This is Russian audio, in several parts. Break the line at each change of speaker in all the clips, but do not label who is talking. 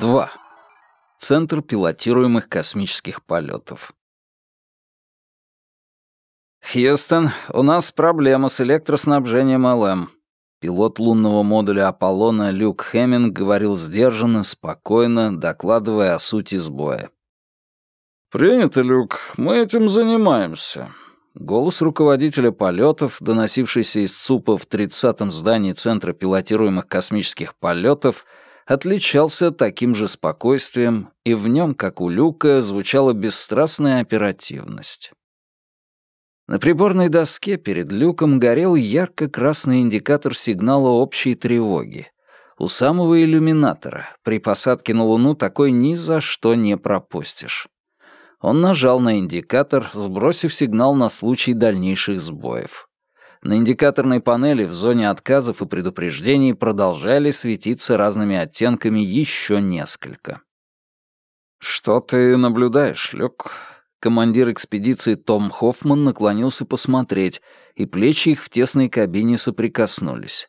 Два. Центр пилотируемых космических полетов. «Хьюстон, у нас проблема с электроснабжением ЛМ». Пилот лунного модуля Аполлона Люк Хеминг говорил сдержанно, спокойно, докладывая о сути сбоя.
«Принято, Люк, мы этим занимаемся».
Голос руководителя полетов, доносившийся из ЦУПа в 30-м здании Центра пилотируемых космических полетов, отличался таким же спокойствием, и в нем, как у Люка, звучала бесстрастная оперативность. На приборной доске перед люком горел ярко-красный индикатор сигнала общей тревоги. У самого иллюминатора при посадке на Луну такой ни за что не пропустишь. Он нажал на индикатор, сбросив сигнал на случай дальнейших сбоев. На индикаторной панели в зоне отказов и предупреждений продолжали светиться разными оттенками еще несколько. «Что ты наблюдаешь, Люк?» Командир экспедиции Том Хоффман наклонился посмотреть, и плечи их в тесной кабине соприкоснулись.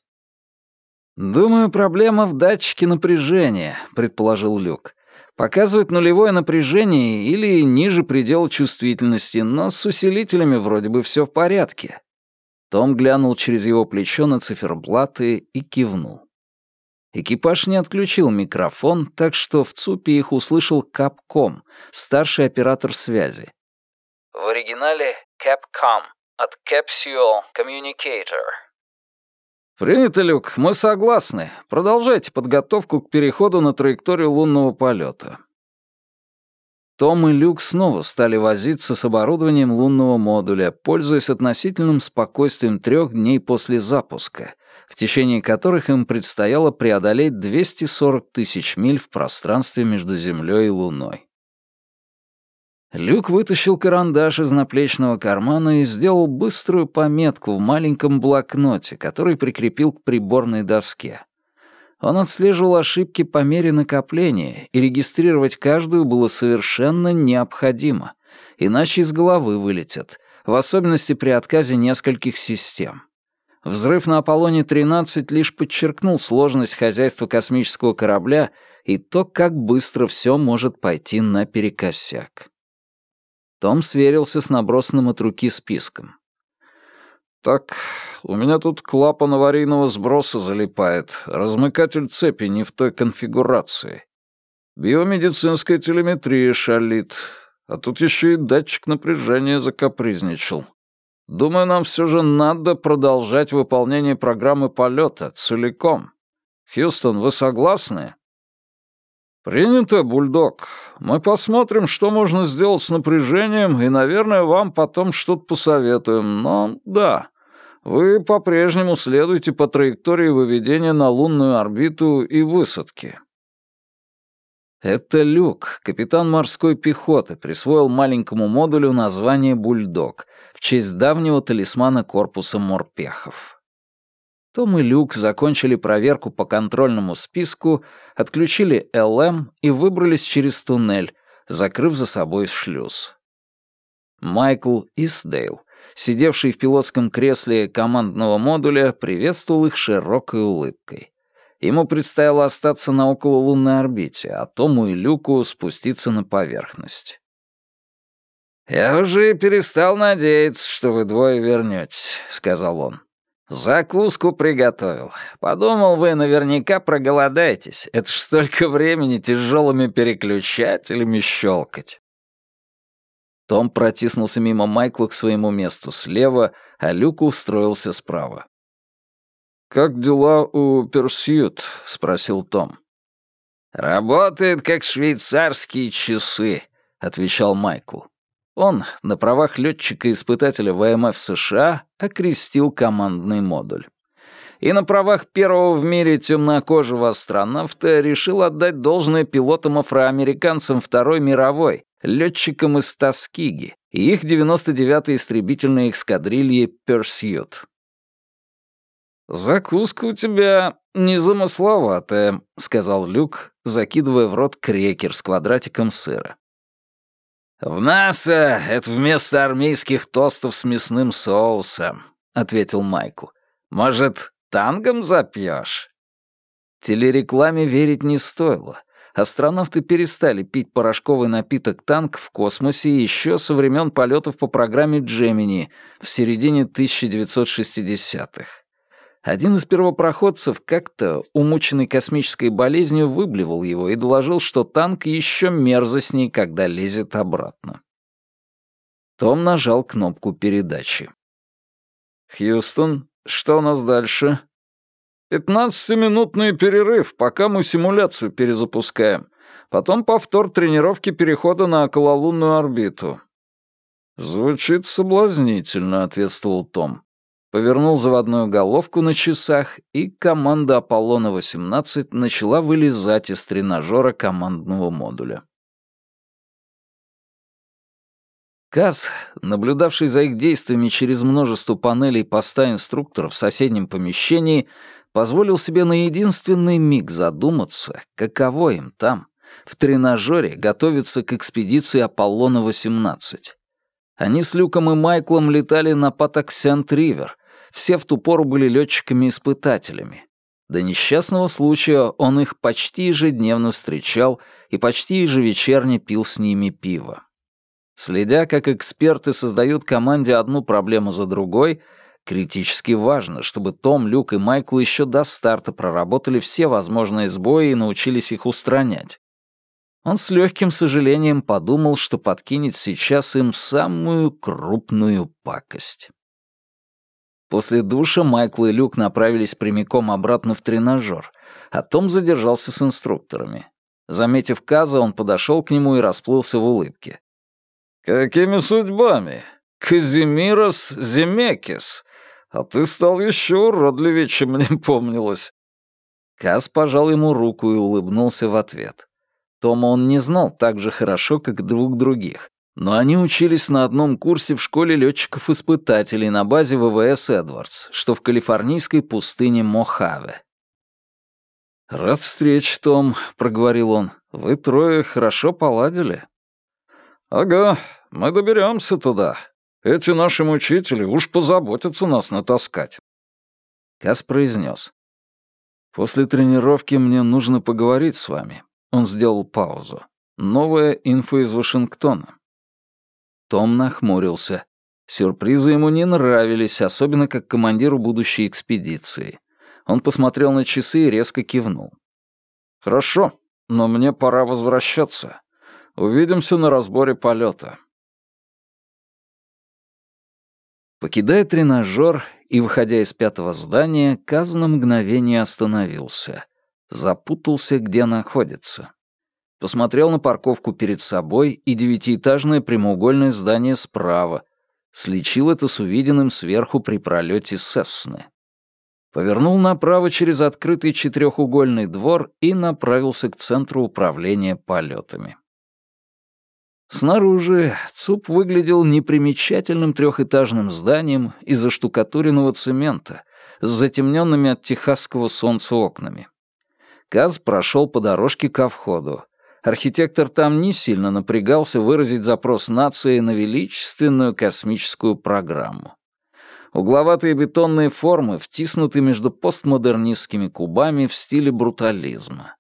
«Думаю, проблема в датчике напряжения», — предположил Люк. «Показывает нулевое напряжение или ниже предела чувствительности, но с усилителями вроде бы все в порядке». Том глянул через его плечо на циферблаты и кивнул. Экипаж не отключил микрофон, так что в ЦУПе их услышал Капком, старший оператор связи.
В оригинале Capcom от Capsule Communicator.
«Принято, Люк, мы согласны. Продолжайте подготовку к переходу на траекторию лунного полета».
Том и Люк снова стали возиться с оборудованием лунного модуля, пользуясь относительным спокойствием трех дней после запуска, в течение которых им предстояло преодолеть 240 тысяч миль в пространстве между Землей и Луной. Люк вытащил карандаш из наплечного кармана и сделал быструю пометку в маленьком блокноте, который прикрепил к приборной доске. Он отслеживал ошибки по мере накопления, и регистрировать каждую было совершенно необходимо, иначе из головы вылетят, в особенности при отказе нескольких систем. Взрыв на Аполлоне-13 лишь подчеркнул сложность хозяйства космического корабля и то, как быстро все может пойти наперекосяк. Том сверился с набросанным от руки списком.
«Так, у меня тут клапан аварийного сброса залипает, размыкатель цепи не в той конфигурации. Биомедицинская телеметрия шалит, а тут еще и датчик напряжения закапризничал. Думаю, нам все же надо продолжать выполнение программы полета целиком. Хьюстон, вы согласны? Принято, Бульдог. Мы посмотрим, что можно сделать с напряжением, и, наверное, вам потом что-то посоветуем. Но да, вы по-прежнему следуете по траектории выведения на лунную орбиту и высадки.
Это Люк, капитан морской пехоты, присвоил маленькому модулю название «Бульдог» в честь давнего талисмана корпуса морпехов. Том и Люк закончили проверку по контрольному списку, отключили ЛМ и выбрались через туннель, закрыв за собой шлюз. Майкл Исдейл, сидевший в пилотском кресле командного модуля, приветствовал их широкой улыбкой. Ему предстояло остаться на окололунной орбите, а Тому и Люку спуститься на поверхность.
«Я уже перестал надеяться, что вы двое вернетесь», — сказал он. «Закуску приготовил. Подумал, вы наверняка проголодаетесь. Это ж столько времени тяжелыми переключателями щелкать».
Том протиснулся мимо Майкла к своему месту слева, а Люку устроился справа.
«Как дела у Персьют?» — спросил Том.
«Работает, как швейцарские часы», — отвечал Майкл.
Он, на правах летчика-испытателя ВМФ США, окрестил командный модуль. И на правах первого в мире темнокожего астронавта решил отдать должное пилотам-афроамериканцам Второй мировой, летчикам из Тоскиги и их 99-й истребительной эскадрильи «Персьют».
«Закуска у тебя незамысловатая», — сказал Люк, закидывая в рот крекер с квадратиком сыра.
«В НАСА это вместо армейских тостов с мясным соусом», — ответил Майкл. «Может, тангом запьешь?»
Телерекламе верить не стоило. Астронавты перестали пить порошковый напиток «Танк» в космосе еще со времен полетов по программе «Джемини» в середине 1960-х. Один из первопроходцев как-то, умученный космической болезнью, выблевал его и доложил, что танк еще мерзостней, когда лезет обратно. Том нажал кнопку передачи. «Хьюстон, что у нас дальше?» «Пятнадцатиминутный перерыв, пока мы симуляцию перезапускаем. Потом повтор тренировки перехода на окололунную орбиту». «Звучит соблазнительно», — ответствовал Том. Повернул заводную головку на часах, и команда «Аполлона-18» начала вылезать из тренажера командного модуля. Каз, наблюдавший за их действиями через множество панелей поста инструкторов в соседнем помещении, позволил себе на единственный миг задуматься, каково им там, в тренажере, готовиться к экспедиции Аполлона-18. Они с Люком и Майклом летали на Патоксент-Ривер, все в ту пору были летчиками-испытателями. До несчастного случая он их почти ежедневно встречал и почти ежевечерне пил с ними пиво. Следя, как эксперты создают команде одну проблему за другой, критически важно, чтобы Том, Люк и Майкл еще до старта проработали все возможные сбои и научились их устранять. Он с легким сожалением подумал, что подкинет сейчас им самую крупную пакость. После душа Майкл и Люк направились прямиком обратно в тренажер, а Том задержался с инструкторами. Заметив Каза, он подошел к нему и расплылся в улыбке. «Какими судьбами? Казимирос Земекис. А ты стал еще уродливее, чем мне помнилось». Каз пожал ему руку и улыбнулся в ответ. Тома он не знал так же хорошо, как двух других, но они учились на одном курсе в школе летчиков-испытателей на базе ВВС «Эдвардс», что в калифорнийской пустыне Мохаве. «Рад встрече, Том», — проговорил он. «Вы трое хорошо поладили?»
«Ага, мы доберемся туда. Эти наши мучители уж позаботятся нас натаскать».
Кас произнес. «После тренировки мне нужно поговорить с вами». Он сделал паузу. «Новая инфа из Вашингтона». Том нахмурился. Сюрпризы ему не нравились, особенно как командиру будущей экспедиции. Он посмотрел на часы и резко кивнул.
«Хорошо, но мне пора возвращаться. Увидимся на разборе полета.
Покидая тренажер и выходя из пятого здания, Каз на мгновение остановился. Запутался, где находится. Посмотрел на парковку перед собой и девятиэтажное прямоугольное здание справа. Сличил это с увиденным сверху при пролете Сесны. Повернул направо через открытый четырехугольный двор и направился к центру управления полетами. Снаружи ЦУП выглядел непримечательным трехэтажным зданием из оштукатуренного цемента с затемненными от техасского солнца окнами. Каз прошел по дорожке ко входу. Архитектор там не сильно напрягался выразить запрос нации на величественную космическую программу. Угловатые бетонные формы втиснуты между постмодернистскими кубами в стиле брутализма.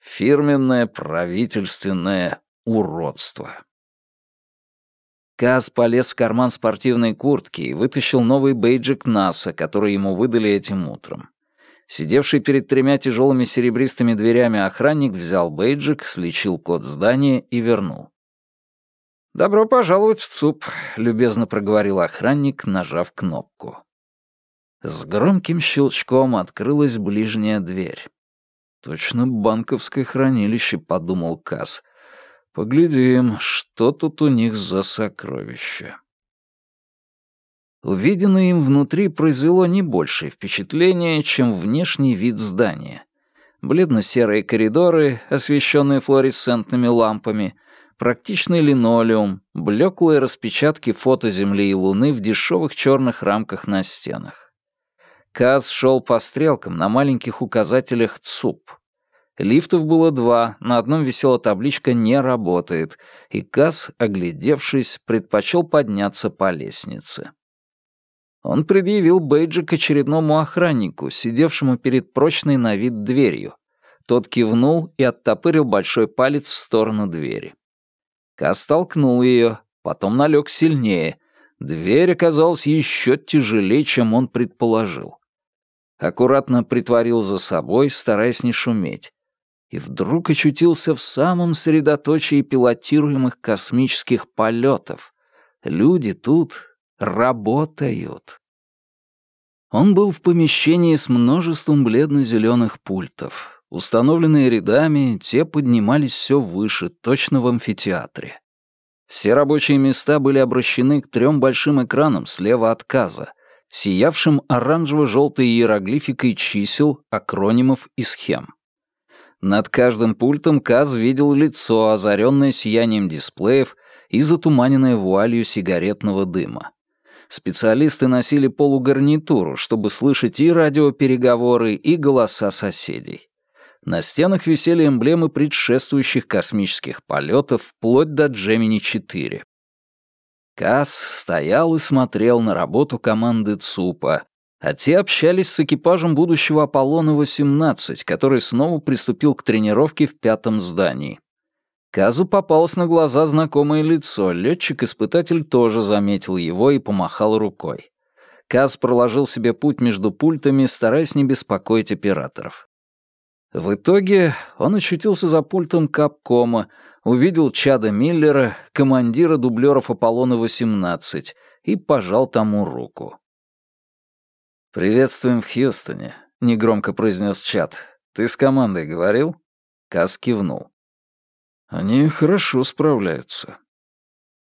Фирменное правительственное уродство. Каз полез в карман спортивной куртки и вытащил новый бейджик НАСА, который ему выдали этим утром. Сидевший перед тремя тяжелыми серебристыми дверями охранник взял бейджик, слечил код здания и вернул. «Добро пожаловать в ЦУП», — любезно проговорил охранник, нажав кнопку. С громким щелчком открылась ближняя дверь. «Точно банковское хранилище», — подумал Каз. Поглядим, что тут у них за сокровища. Увиденное им внутри произвело не большее впечатление, чем внешний вид здания. Бледно-серые коридоры, освещенные флуоресцентными лампами, практичный линолеум, блеклые распечатки фото Земли и Луны в дешевых черных рамках на стенах. Каз шел по стрелкам на маленьких указателях ЦУП. Лифтов было два, на одном висела табличка «Не работает», и Касс, оглядевшись, предпочел подняться по лестнице. Он предъявил бейджик очередному охраннику, сидевшему перед прочной на вид дверью. Тот кивнул и оттопырил большой палец в сторону двери. Кас толкнул ее, потом налег сильнее. Дверь оказалась еще тяжелее, чем он предположил. Аккуратно притворил за собой, стараясь не шуметь. И вдруг очутился в самом средоточии пилотируемых космических полетов. Люди тут работают. Он был в помещении с множеством бледно-зеленых пультов. Установленные рядами, те поднимались все выше, точно в амфитеатре. Все рабочие места были обращены к трем большим экранам слева от каза, сиявшим оранжево-желтой иероглификой чисел, акронимов и схем. Над каждым пультом Каз видел лицо, озаренное сиянием дисплеев и затуманенное вуалью сигаретного дыма. Специалисты носили полугарнитуру, чтобы слышать и радиопереговоры, и голоса соседей. На стенах висели эмблемы предшествующих космических полетов вплоть до Джемини-4. Касс стоял и смотрел на работу команды ЦУПа, а те общались с экипажем будущего Аполлона-18, который снова приступил к тренировке в пятом здании. Казу попалось на глаза знакомое лицо, летчик-испытатель тоже заметил его и помахал рукой. Каз проложил себе путь между пультами, стараясь не беспокоить операторов. В итоге он очутился за пультом Капкома, увидел Чада Миллера, командира дублеров Аполлона-18, и пожал тому руку. «Приветствуем в Хьюстоне», — негромко произнес Чад. «Ты с командой говорил?» Каз кивнул. Они хорошо справляются.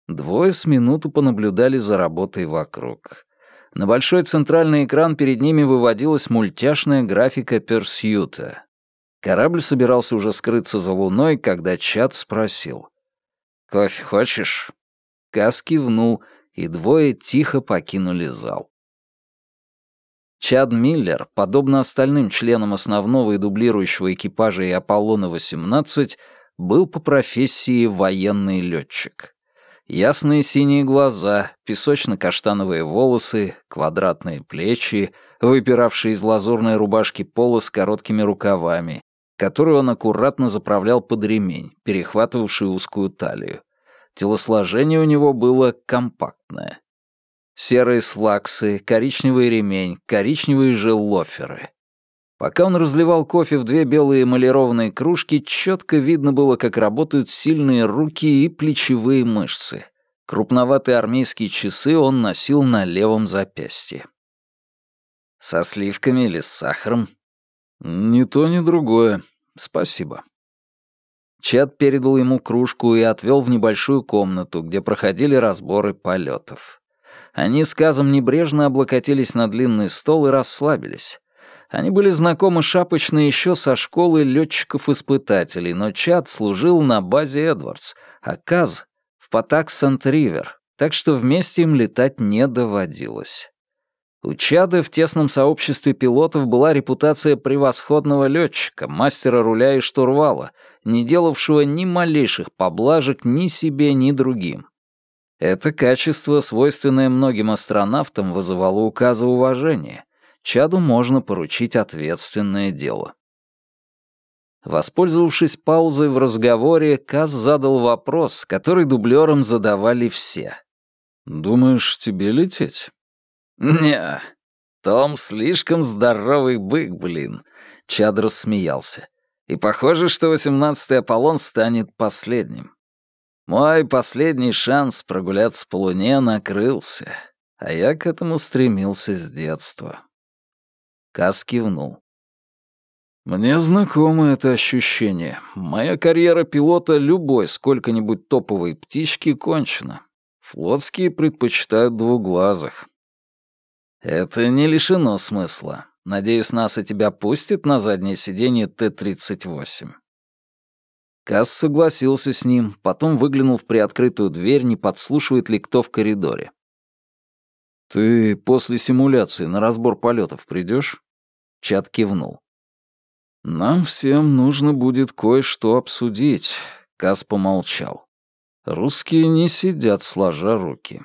Двое с минуту понаблюдали за работой вокруг. На большой центральный экран перед ними выводилась мультяшная графика Персьюта. Корабль собирался уже скрыться за луной, когда Чат спросил. «Кофе хочешь?» Кас кивнул, и двое тихо покинули зал. Чад Миллер, подобно остальным членам основного и дублирующего экипажа и Аполлона-18, был по профессии военный летчик. Ясные синие глаза, песочно-каштановые волосы, квадратные плечи, выпиравшие из лазурной рубашки пола с короткими рукавами, которую он аккуратно заправлял под ремень, перехватывавший узкую талию. Телосложение у него было компактное. Серые слаксы, коричневый ремень, коричневые же лоферы. Пока он разливал кофе в две белые эмалированные кружки, четко видно было, как работают сильные руки и плечевые мышцы. Крупноватые армейские часы он носил на левом запястье. «Со сливками или с сахаром?» «Ни то, ни другое. Спасибо». Чад передал ему кружку и отвел в небольшую комнату, где проходили разборы полетов. Они с Казом небрежно облокотились на длинный стол и расслабились. Они были знакомы шапочно еще со школы летчиков-испытателей, но Чад служил на базе Эдвардс, а Каз — в Патак Сант-Ривер, так что вместе им летать не доводилось. У Чада в тесном сообществе пилотов была репутация превосходного летчика, мастера руля и штурвала, не делавшего ни малейших поблажек ни себе, ни другим. Это качество, свойственное многим астронавтам, вызывало у Каза уважение — Чаду можно поручить ответственное дело. Воспользовавшись паузой в разговоре, Каз задал вопрос, который дублерам задавали все. «Думаешь, тебе лететь?» «Не, Том слишком здоровый бык, блин», — Чад рассмеялся. «И похоже, что восемнадцатый Аполлон станет последним. Мой последний шанс прогуляться по Луне накрылся, а я к этому стремился с детства». Кас кивнул. «Мне знакомо это ощущение. Моя карьера пилота любой сколько-нибудь топовой птички кончена. Флотские предпочитают двуглазых». «Это не лишено смысла. Надеюсь, нас и тебя пустит на заднее сиденье Т-38». Касс согласился с ним, потом выглянул в приоткрытую дверь, не подслушивает ли кто в коридоре. «Ты после симуляции на разбор полетов придешь? Чат кивнул. «Нам всем нужно будет кое-что обсудить», — Кас помолчал. «Русские не сидят сложа руки.